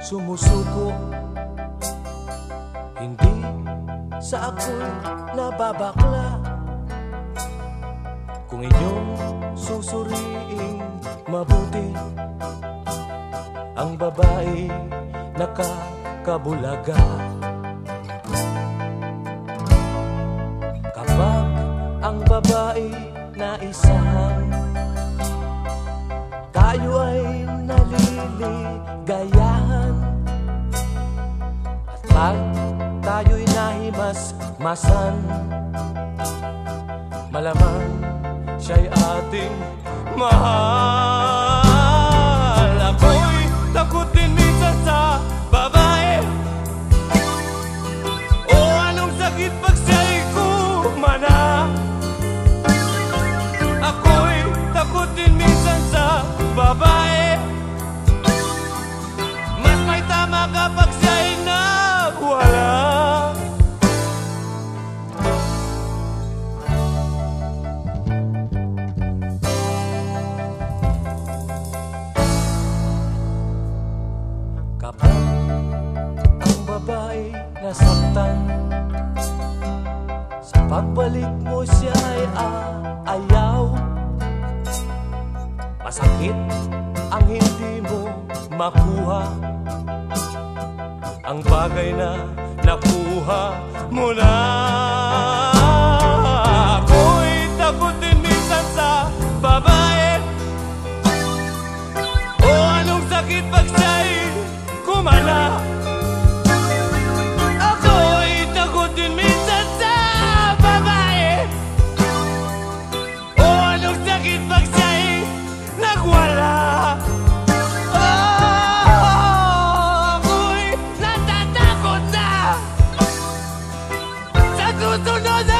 sumusuko. Hindi sa ako'y nababakla. Kung inyong susuriing mabuti Ang babae nakakabulaga. Kapag ang babae na isang Tayo ay At tayo'y nahimas-masan Malamang siya'y ating mahal nasaktan Sa pagbalik mo siya ay aayaw. Masakit ang hindi mo makuha. Ang bagay na nakuha mo na. Ako'y takot din minsan sa babae do, do, do, do.